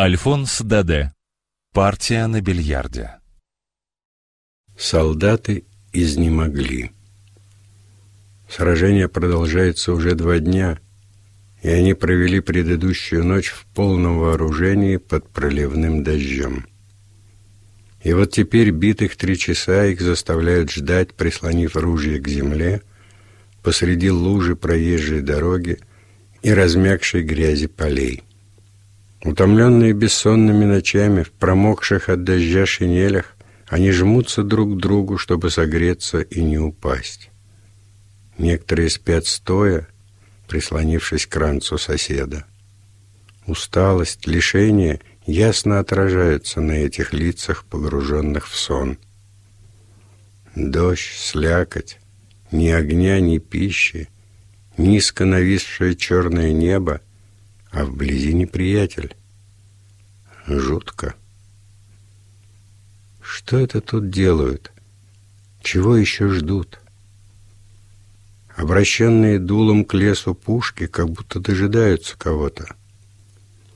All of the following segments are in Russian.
Альфонс Даде. Партия на бильярде. Солдаты изнемогли. Сражение продолжается уже два дня, и они провели предыдущую ночь в полном вооружении под проливным дождем. И вот теперь битых три часа их заставляют ждать, прислонив ружье к земле, посреди лужи проезжей дороги и размягшей грязи полей. Утомленные бессонными ночами, в промокших от дождя шинелях, они жмутся друг к другу, чтобы согреться и не упасть. Некоторые спят стоя, прислонившись к ранцу соседа. Усталость, лишение ясно отражаются на этих лицах, погруженных в сон. Дождь, слякоть, ни огня, ни пищи, низко нависшее черное небо, а вблизи неприятель. Жутко. Что это тут делают? Чего еще ждут? Обращенные дулом к лесу пушки как будто дожидаются кого-то.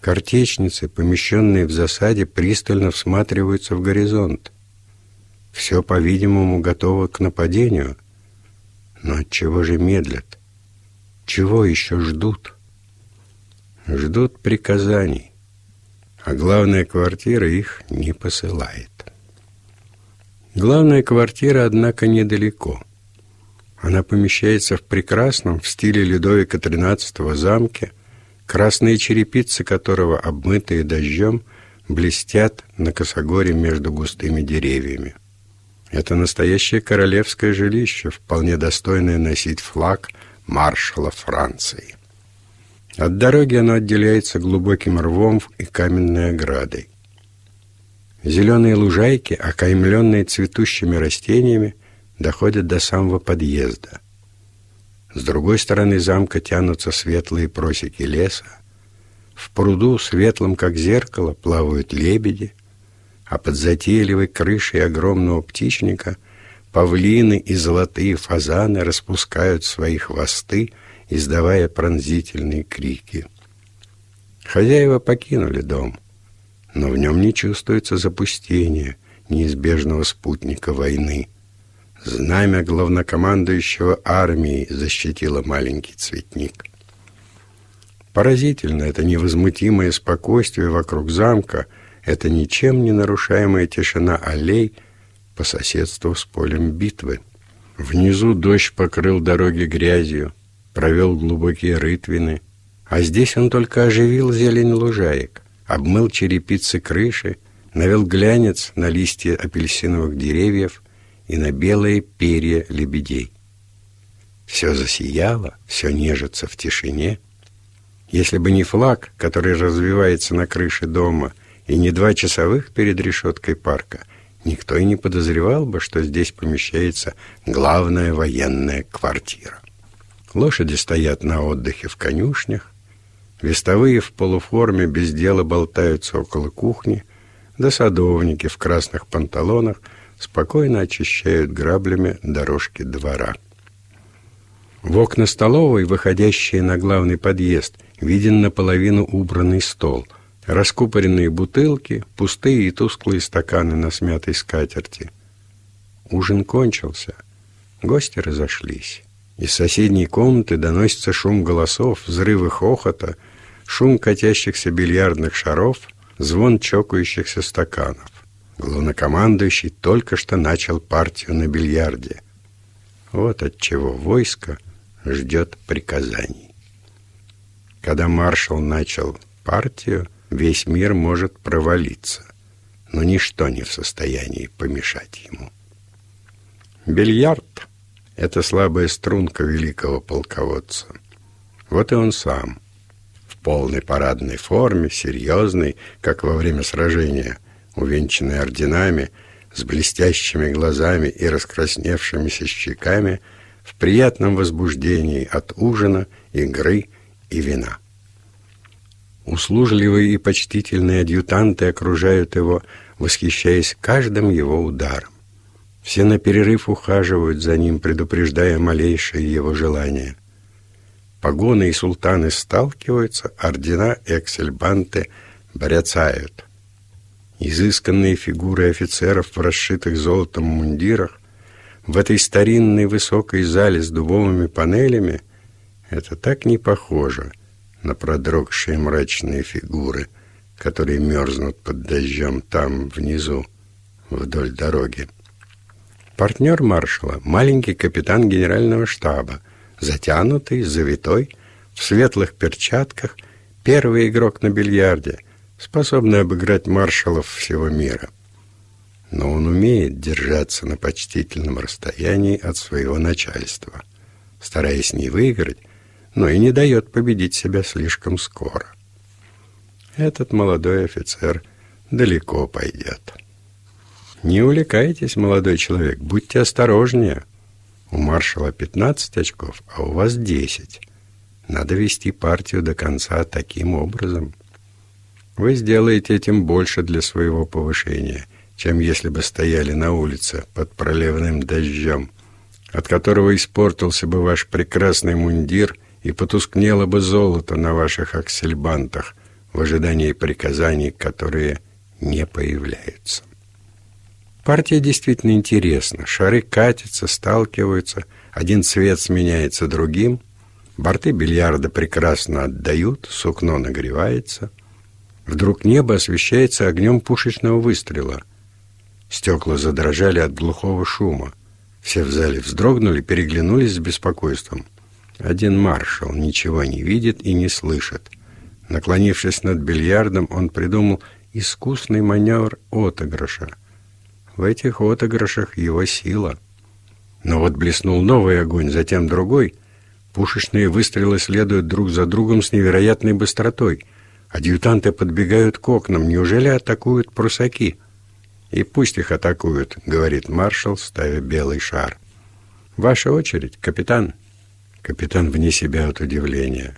Картечницы, помещенные в засаде, пристально всматриваются в горизонт. Все, по-видимому, готово к нападению. Но от чего же медлят? Чего еще ждут? Ждут приказаний, а главная квартира их не посылает. Главная квартира, однако, недалеко. Она помещается в прекрасном, в стиле Людовика XIII замке, красные черепицы которого, обмытые дождем, блестят на косогоре между густыми деревьями. Это настоящее королевское жилище, вполне достойное носить флаг маршала Франции. От дороги оно отделяется глубоким рвом и каменной оградой. Зеленые лужайки, окаймленные цветущими растениями, доходят до самого подъезда – с другой стороны замка тянутся светлые просеки леса. В пруду, светлом как зеркало, плавают лебеди, а под затейливой крышей огромного птичника павлины и золотые фазаны распускают свои хвосты, издавая пронзительные крики. Хозяева покинули дом, но в нем не чувствуется запустения, неизбежного спутника войны — Знамя главнокомандующего армии защитило маленький цветник. Поразительно это невозмутимое спокойствие вокруг замка, это ничем не нарушаемая тишина аллей по соседству с полем битвы. Внизу дождь покрыл дороги грязью, провел глубокие рытвины, а здесь он только оживил зелень лужаек, обмыл черепицы крыши, навел глянец на листья апельсиновых деревьев — и на белые перья лебедей. Все засияло, все нежится в тишине. Если бы не флаг, который развивается на крыше дома, и не два часовых перед решеткой парка, никто и не подозревал бы, что здесь помещается главная военная квартира. Лошади стоят на отдыхе в конюшнях, вестовые в полуформе без дела болтаются около кухни, да садовники в красных панталонах – спокойно очищают граблями дорожки двора. В окна столовой, выходящие на главный подъезд, виден наполовину убранный стол, раскупоренные бутылки, пустые и тусклые стаканы на смятой скатерти. Ужин кончился, гости разошлись. Из соседней комнаты доносится шум голосов, взрывы хохота, шум катящихся бильярдных шаров, звон чокающихся стаканов. Главнокомандующий только что начал партию на бильярде. Вот от чего войско ждет приказаний. Когда маршал начал партию, весь мир может провалиться, но ничто не в состоянии помешать ему. Бильярд — это слабая струнка великого полководца. Вот и он сам, в полной парадной форме, серьезный, как во время сражения — увенчанный орденами, с блестящими глазами и раскрасневшимися щеками, в приятном возбуждении от ужина, игры и вина. Услужливые и почтительные адъютанты окружают его, восхищаясь каждым его ударом. Все на перерыв ухаживают за ним, предупреждая малейшее его желание. Погоны и султаны сталкиваются, ордена и эксельбанты бряцают. Изысканные фигуры офицеров в расшитых золотом мундирах в этой старинной высокой зале с дубовыми панелями это так не похоже на продрогшие мрачные фигуры, которые мерзнут под дождем там, внизу, вдоль дороги. Партнер маршала — маленький капитан генерального штаба, затянутый, завитой, в светлых перчатках, первый игрок на бильярде, способный обыграть маршалов всего мира. Но он умеет держаться на почтительном расстоянии от своего начальства, стараясь не выиграть, но и не дает победить себя слишком скоро. Этот молодой офицер далеко пойдет. Не увлекайтесь, молодой человек, будьте осторожнее. У маршала 15 очков, а у вас 10. Надо вести партию до конца таким образом. Вы сделаете этим больше для своего повышения, чем если бы стояли на улице под проливным дождем, от которого испортился бы ваш прекрасный мундир и потускнело бы золото на ваших аксельбантах в ожидании приказаний, которые не появляются. Партия действительно интересна. Шары катятся, сталкиваются, один цвет сменяется другим, борты бильярда прекрасно отдают, сукно нагревается. Вдруг небо освещается огнем пушечного выстрела. Стекла задрожали от глухого шума. Все в зале вздрогнули, переглянулись с беспокойством. Один маршал ничего не видит и не слышит. Наклонившись над бильярдом, он придумал искусный маневр отыгрыша — в этих отыгрышах его сила. Но вот блеснул новый огонь, затем другой. Пушечные выстрелы следуют друг за другом с невероятной быстротой. Адъютанты подбегают к окнам. Неужели атакуют прусаки? «И пусть их атакуют», — говорит маршал, ставя белый шар. «Ваша очередь, капитан». Капитан вне себя от удивления.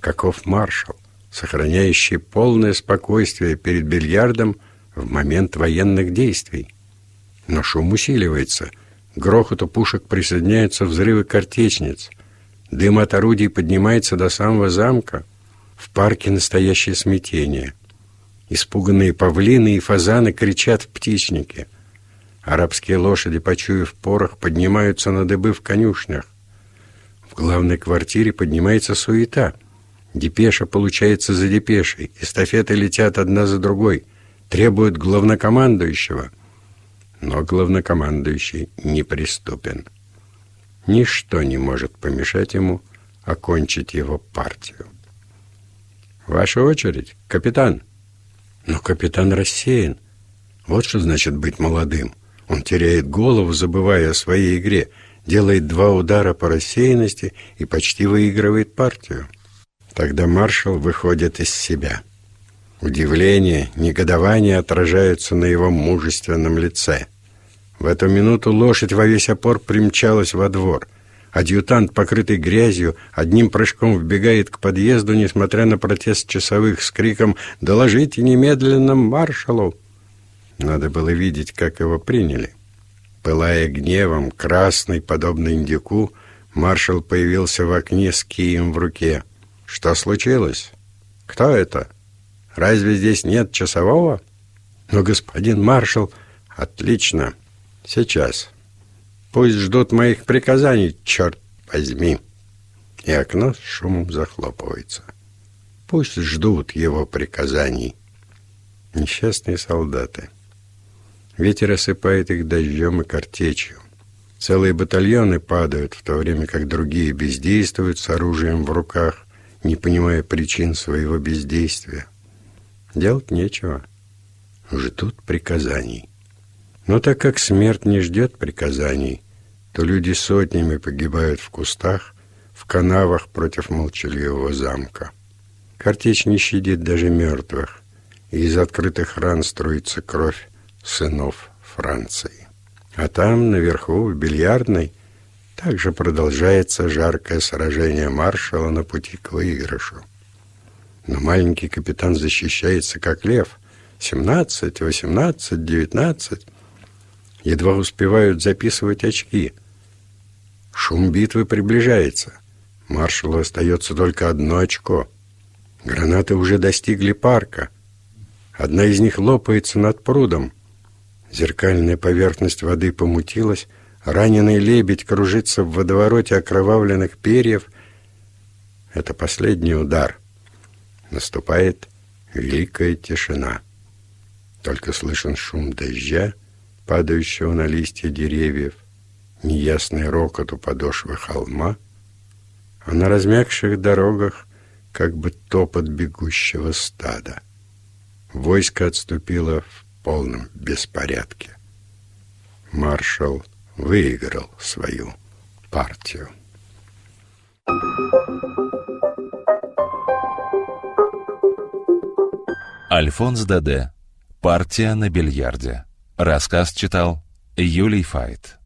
Каков маршал, сохраняющий полное спокойствие перед бильярдом в момент военных действий? Но шум усиливается. К грохоту пушек присоединяются взрывы картечниц. Дым от орудий поднимается до самого замка. В парке настоящее смятение. Испуганные павлины и фазаны кричат в птичнике. Арабские лошади, почуяв порох, поднимаются на дыбы в конюшнях. В главной квартире поднимается суета. Депеша получается за депешей. Эстафеты летят одна за другой. Требуют главнокомандующего — но главнокомандующий неприступен. Ничто не может помешать ему окончить его партию. «Ваша очередь, капитан!» Но капитан рассеян. Вот что значит быть молодым. Он теряет голову, забывая о своей игре, делает два удара по рассеянности и почти выигрывает партию. Тогда маршал выходит из себя. Удивление, негодование отражаются на его мужественном лице. В эту минуту лошадь во весь опор примчалась во двор. Адъютант, покрытый грязью, одним прыжком вбегает к подъезду, несмотря на протест часовых с криком «Доложите немедленно маршалу!». Надо было видеть, как его приняли. Пылая гневом, красный, подобно индюку, маршал появился в окне с кием в руке. «Что случилось? Кто это? Разве здесь нет часового?» «Но, господин маршал...» «Отлично!» Сейчас. Пусть ждут моих приказаний, черт возьми. И окно с шумом захлопывается. Пусть ждут его приказаний. Несчастные солдаты. Ветер осыпает их дождем и картечью. Целые батальоны падают, в то время как другие бездействуют с оружием в руках, не понимая причин своего бездействия. Делать нечего. Ждут приказаний. Но так как смерть не ждет приказаний, то люди сотнями погибают в кустах, в канавах против молчаливого замка. Картечь не щадит даже мертвых, и из открытых ран струится кровь сынов Франции. А там, наверху, в бильярдной, также продолжается жаркое сражение маршала на пути к выигрышу. Но маленький капитан защищается, как лев. Семнадцать, восемнадцать, девятнадцать едва успевают записывать очки. Шум битвы приближается. Маршалу остается только одно очко. Гранаты уже достигли парка. Одна из них лопается над прудом. Зеркальная поверхность воды помутилась, раненый лебедь кружится в водовороте окровавленных перьев. Это последний удар. Наступает великая тишина. Только слышен шум дождя, падающего на листья деревьев, неясный рокот у подошвы холма, а на размягших дорогах как бы топот бегущего стада. Войско отступило в полном беспорядке. Маршал выиграл свою партию. Альфонс Даде. Партия на бильярде. Рассказ читал Юлий Файт.